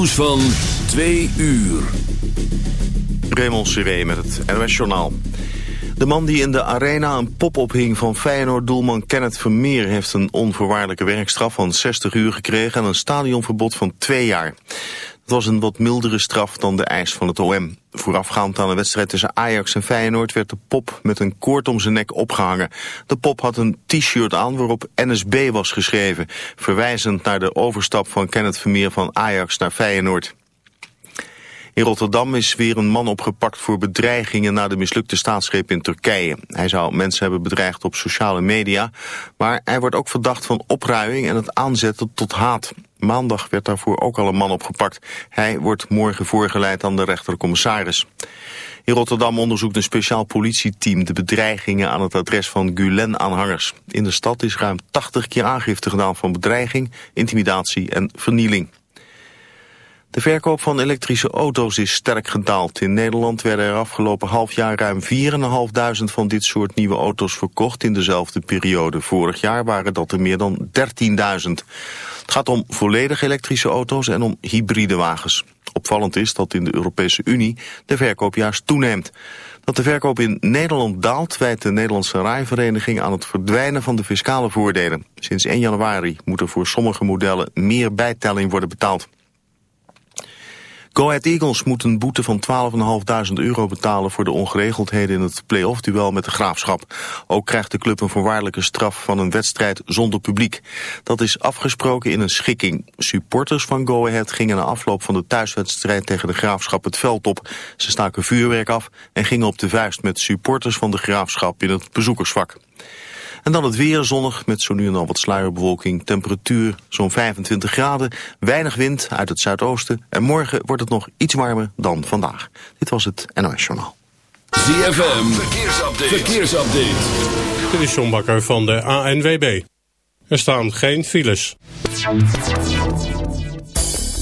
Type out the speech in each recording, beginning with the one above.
nieuws van 2 uur. Raymond Seré met het NOS Journaal. De man die in de arena een pop ophing van Feyenoord-doelman Kenneth Vermeer... heeft een onvoorwaardelijke werkstraf van 60 uur gekregen... en een stadionverbod van twee jaar. Was een wat mildere straf dan de eis van het OM. Voorafgaand aan de wedstrijd tussen Ajax en Feyenoord... werd de pop met een koord om zijn nek opgehangen. De pop had een t-shirt aan waarop NSB was geschreven... verwijzend naar de overstap van Kenneth Vermeer van Ajax naar Feyenoord. In Rotterdam is weer een man opgepakt voor bedreigingen na de mislukte staatsgreep in Turkije. Hij zou mensen hebben bedreigd op sociale media, maar hij wordt ook verdacht van opruiing en het aanzetten tot haat. Maandag werd daarvoor ook al een man opgepakt. Hij wordt morgen voorgeleid aan de rechtercommissaris. In Rotterdam onderzoekt een speciaal politieteam de bedreigingen aan het adres van Gulen-aanhangers. In de stad is ruim 80 keer aangifte gedaan van bedreiging, intimidatie en vernieling. De verkoop van elektrische auto's is sterk gedaald. In Nederland werden er afgelopen half jaar ruim 4.500 van dit soort nieuwe auto's verkocht in dezelfde periode. Vorig jaar waren dat er meer dan 13.000. Het gaat om volledig elektrische auto's en om hybride wagens. Opvallend is dat in de Europese Unie de verkoop juist toeneemt. Dat de verkoop in Nederland daalt wijt de Nederlandse rijvereniging aan het verdwijnen van de fiscale voordelen. Sinds 1 januari moet er voor sommige modellen meer bijtelling worden betaald. Go Ahead Eagles moet een boete van 12.500 euro betalen voor de ongeregeldheden in het play-off-duel met de Graafschap. Ook krijgt de club een voorwaardelijke straf van een wedstrijd zonder publiek. Dat is afgesproken in een schikking. Supporters van Go Ahead gingen na afloop van de thuiswedstrijd tegen de Graafschap het veld op. Ze staken vuurwerk af en gingen op de vuist met supporters van de Graafschap in het bezoekersvak. En dan het weer zonnig met zo nu en dan wat sluierbewolking. Temperatuur zo'n 25 graden. Weinig wind uit het zuidoosten. En morgen wordt het nog iets warmer dan vandaag. Dit was het NOS Journaal. ZFM, verkeersupdate. verkeersupdate. Dit is John Bakker van de ANWB. Er staan geen files.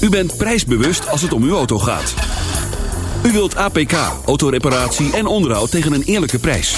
U bent prijsbewust als het om uw auto gaat. U wilt APK, autoreparatie en onderhoud tegen een eerlijke prijs.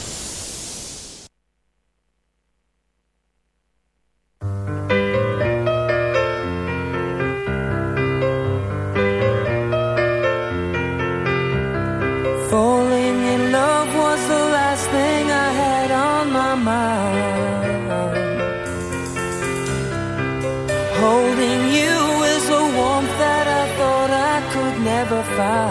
Never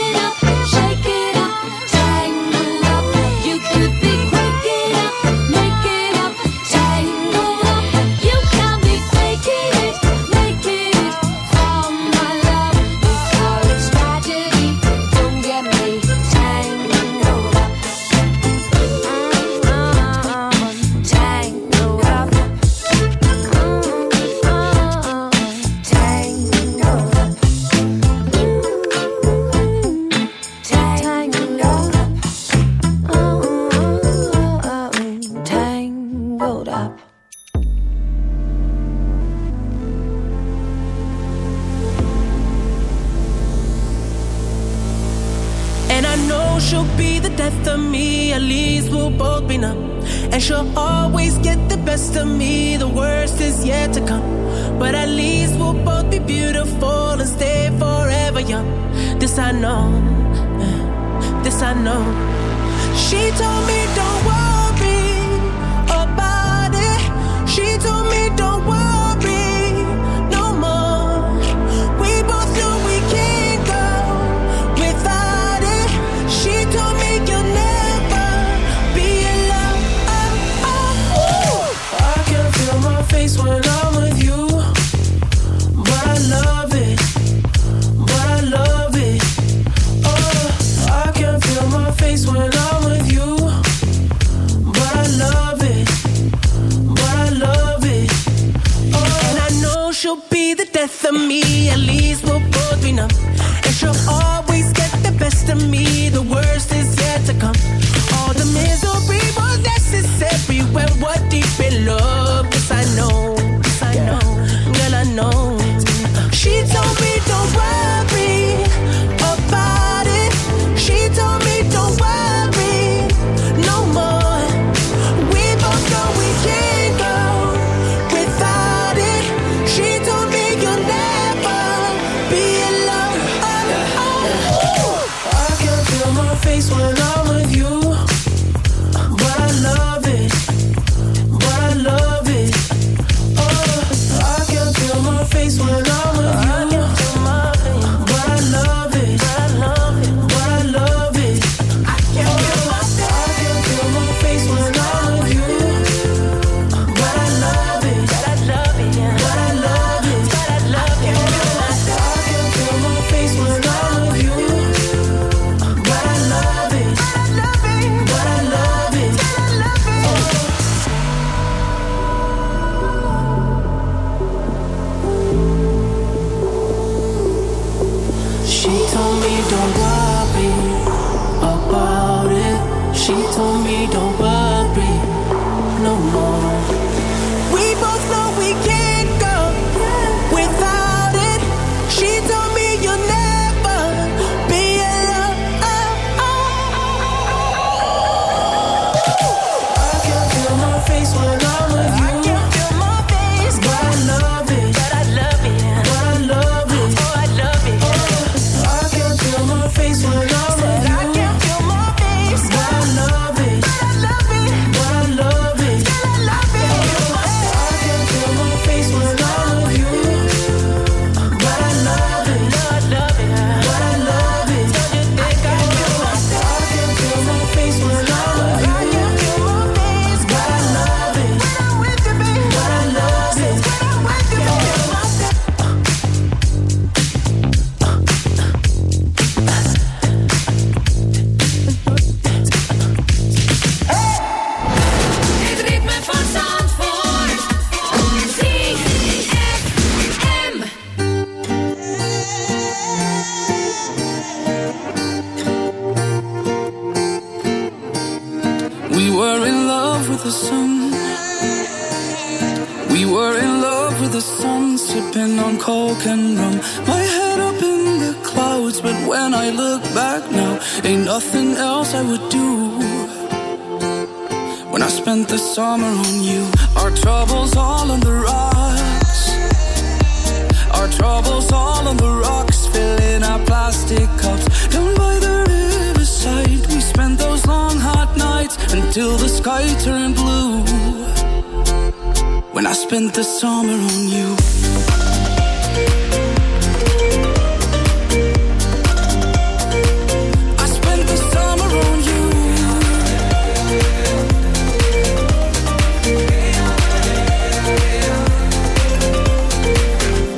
Spent the summer on you.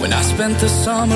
When I spent the summer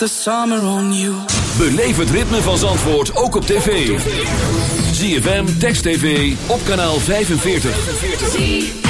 the summer on you. Beleef het ritme van Zandvoort ook op tv. ZFM, Text TV, op kanaal 45.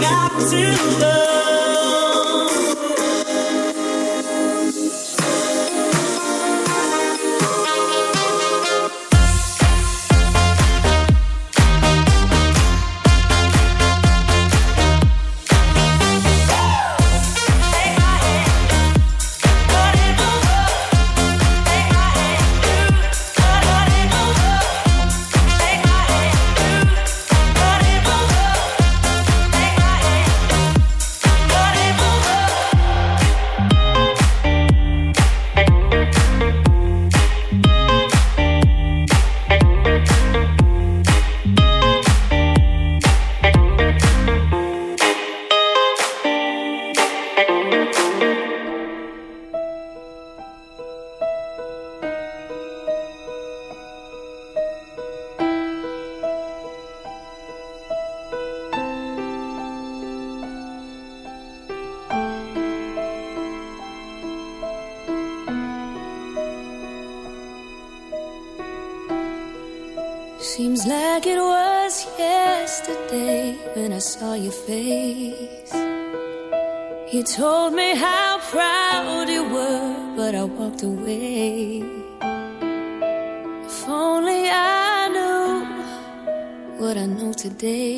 got to love. walked away. If only I knew what I know today.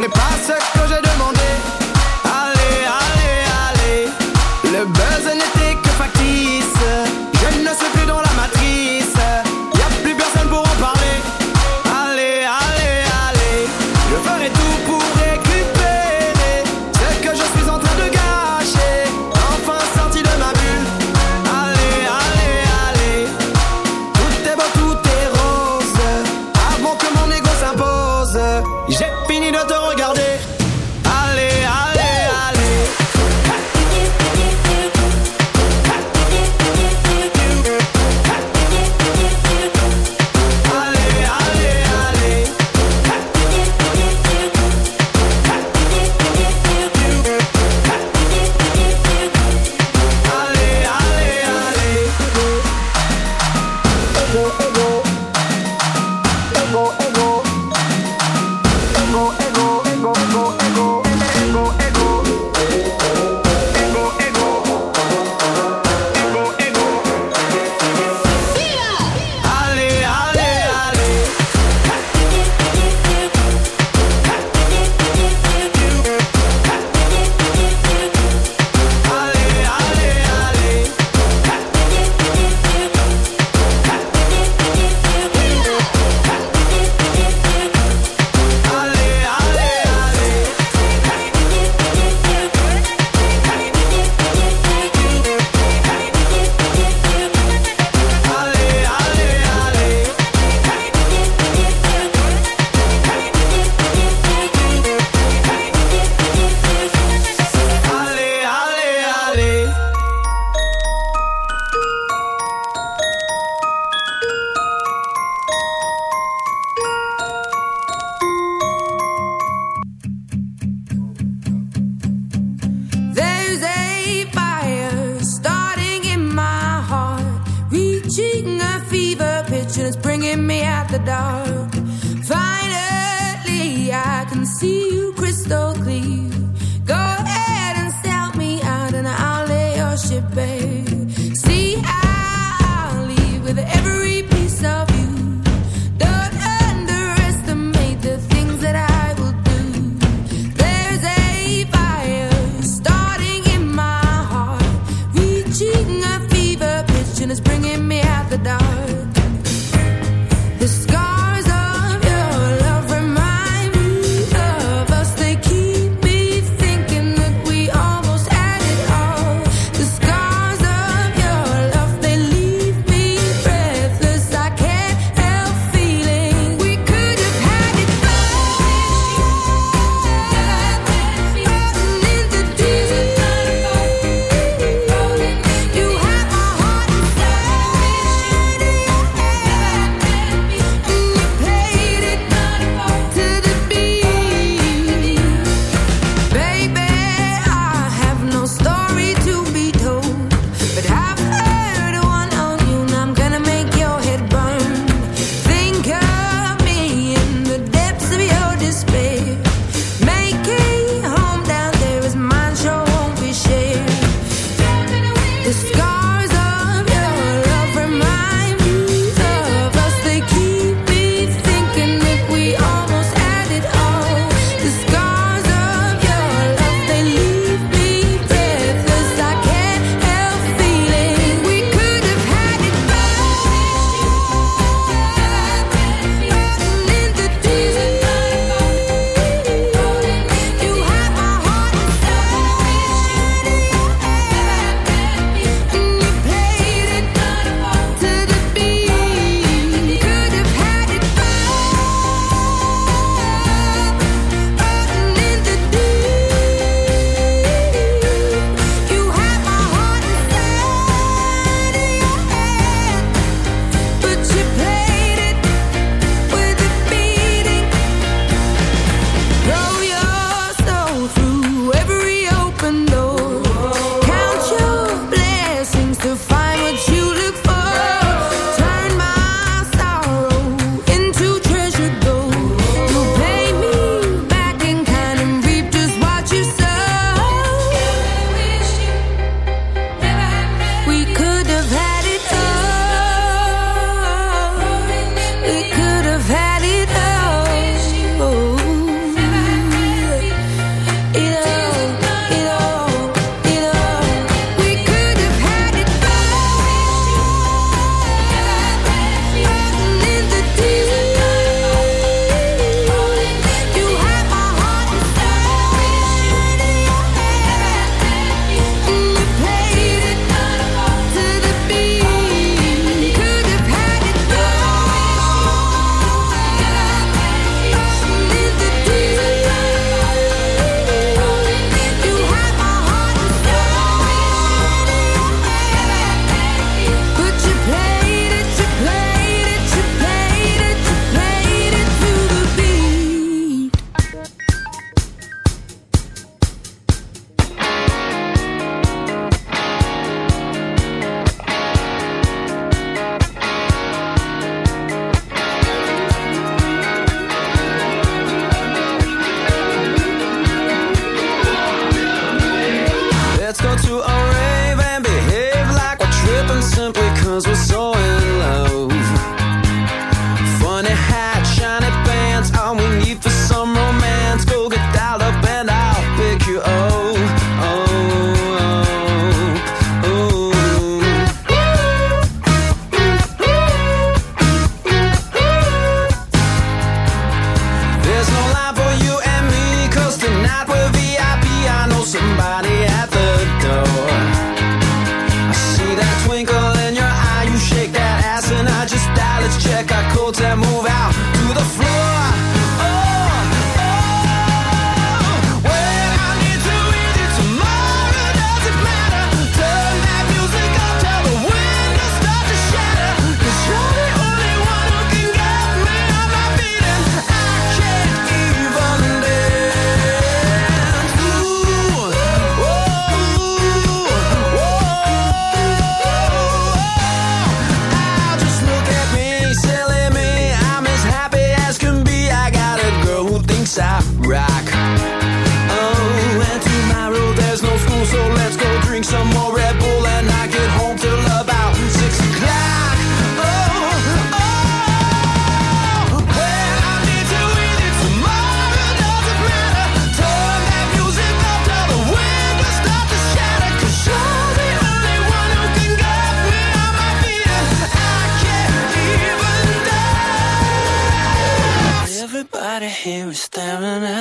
n'est pas ce que j'ai demandé.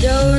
don't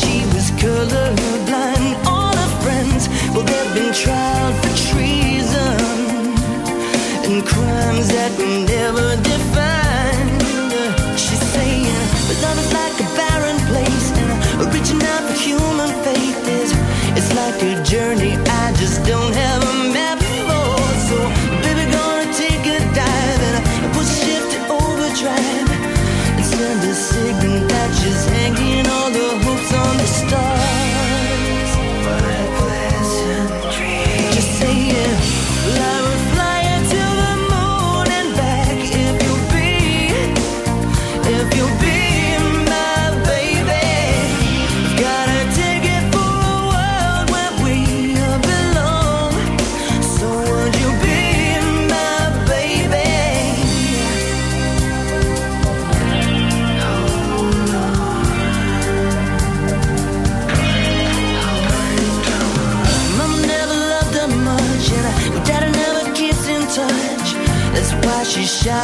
she was colorblind. All her friends, well, they've been tried for treason and crimes that we never defined. She's saying, but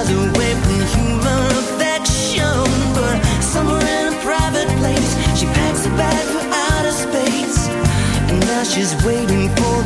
away from human affection, but somewhere in a private place, she packs for outer space, and now she's waiting for.